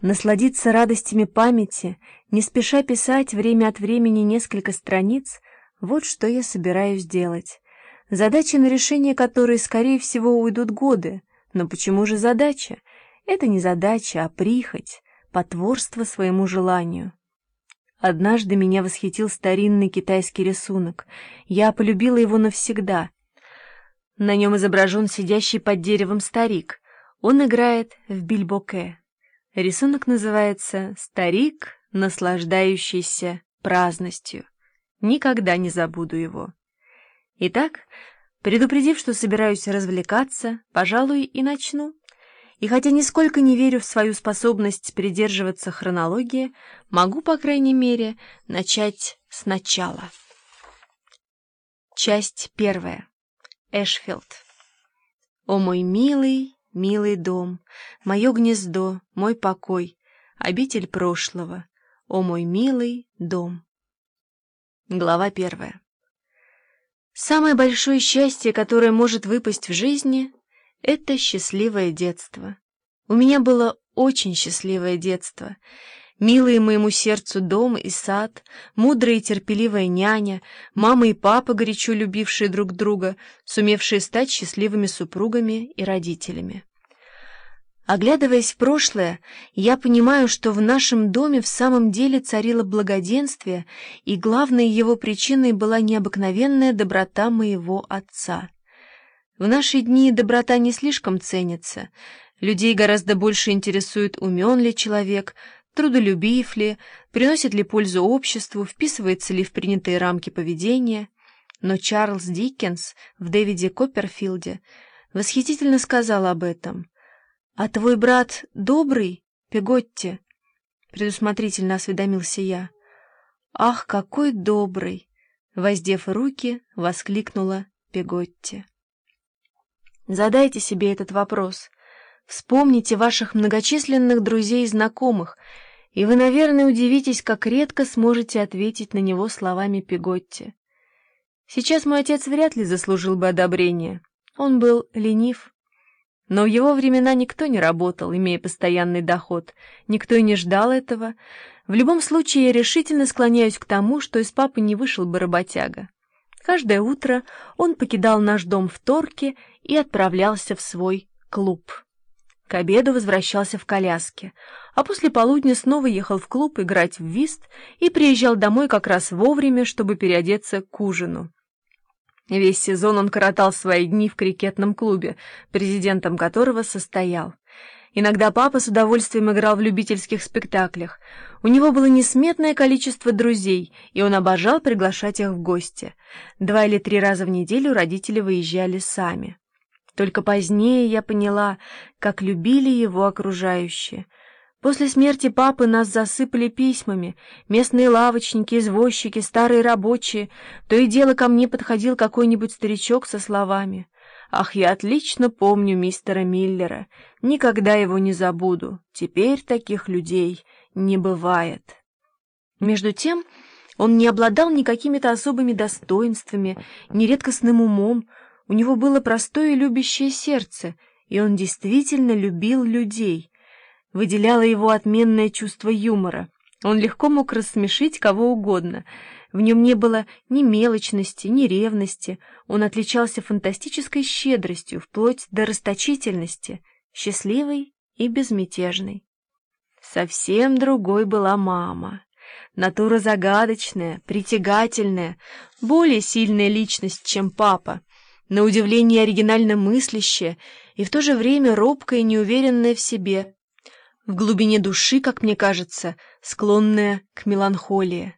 Насладиться радостями памяти, не спеша писать время от времени несколько страниц — вот что я собираюсь делать. Задачи, на решение которой, скорее всего, уйдут годы. Но почему же задача? Это не задача, а прихоть, потворство своему желанию. Однажды меня восхитил старинный китайский рисунок. Я полюбила его навсегда. На нем изображен сидящий под деревом старик. Он играет в бильбоке. Рисунок называется «Старик, наслаждающийся праздностью». Никогда не забуду его. Итак, предупредив, что собираюсь развлекаться, пожалуй, и начну. И хотя нисколько не верю в свою способность придерживаться хронологии, могу, по крайней мере, начать сначала. Часть первая. Эшфилд. О мой милый, милый дом, мое гнездо, мой покой, обитель прошлого, о мой милый дом. Глава первая. Самое большое счастье, которое может выпасть в жизни, это счастливое детство. У меня было очень счастливое детство. Милые моему сердцу дом и сад, мудрая и терпеливая няня, мама и папа, горячо любившие друг друга, сумевшие стать счастливыми супругами и родителями. Оглядываясь в прошлое, я понимаю, что в нашем доме в самом деле царило благоденствие, и главной его причиной была необыкновенная доброта моего отца. В наши дни доброта не слишком ценится. Людей гораздо больше интересует, умен ли человек, трудолюбив ли, приносит ли пользу обществу, вписывается ли в принятые рамки поведения. Но Чарльз Диккенс в Дэвиде Копперфилде восхитительно сказал об этом. «А твой брат добрый, Пеготти?» — предусмотрительно осведомился я. «Ах, какой добрый!» — воздев руки, воскликнула Пеготти. Задайте себе этот вопрос. Вспомните ваших многочисленных друзей и знакомых, и вы, наверное, удивитесь, как редко сможете ответить на него словами Пеготти. Сейчас мой отец вряд ли заслужил бы одобрения. Он был ленив. Но в его времена никто не работал, имея постоянный доход. Никто и не ждал этого. В любом случае, я решительно склоняюсь к тому, что из папы не вышел бы работяга. Каждое утро он покидал наш дом в Торке и отправлялся в свой клуб. К обеду возвращался в коляске, а после полудня снова ехал в клуб играть в вист и приезжал домой как раз вовремя, чтобы переодеться к ужину. Весь сезон он коротал свои дни в крикетном клубе, президентом которого состоял. Иногда папа с удовольствием играл в любительских спектаклях. У него было несметное количество друзей, и он обожал приглашать их в гости. Два или три раза в неделю родители выезжали сами. Только позднее я поняла, как любили его окружающие. После смерти папы нас засыпали письмами. Местные лавочники, извозчики, старые рабочие. То и дело ко мне подходил какой-нибудь старичок со словами. «Ах, я отлично помню мистера Миллера. Никогда его не забуду. Теперь таких людей не бывает». Между тем, он не обладал никакими-то особыми достоинствами, ни редкостным умом, у него было простое любящее сердце, и он действительно любил людей. Выделяло его отменное чувство юмора. Он легко мог рассмешить кого угодно. В нем не было ни мелочности, ни ревности. Он отличался фантастической щедростью, вплоть до расточительности, счастливый и безмятежный. Совсем другой была мама. Натура загадочная, притягательная, более сильная личность, чем папа на удивление оригинально мыслящая и в то же время робкая и неуверенная в себе, в глубине души, как мне кажется, склонная к меланхолии.